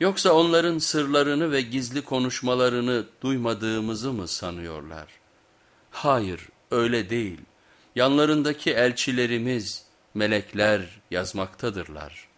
Yoksa onların sırlarını ve gizli konuşmalarını duymadığımızı mı sanıyorlar? Hayır öyle değil. Yanlarındaki elçilerimiz, melekler yazmaktadırlar.''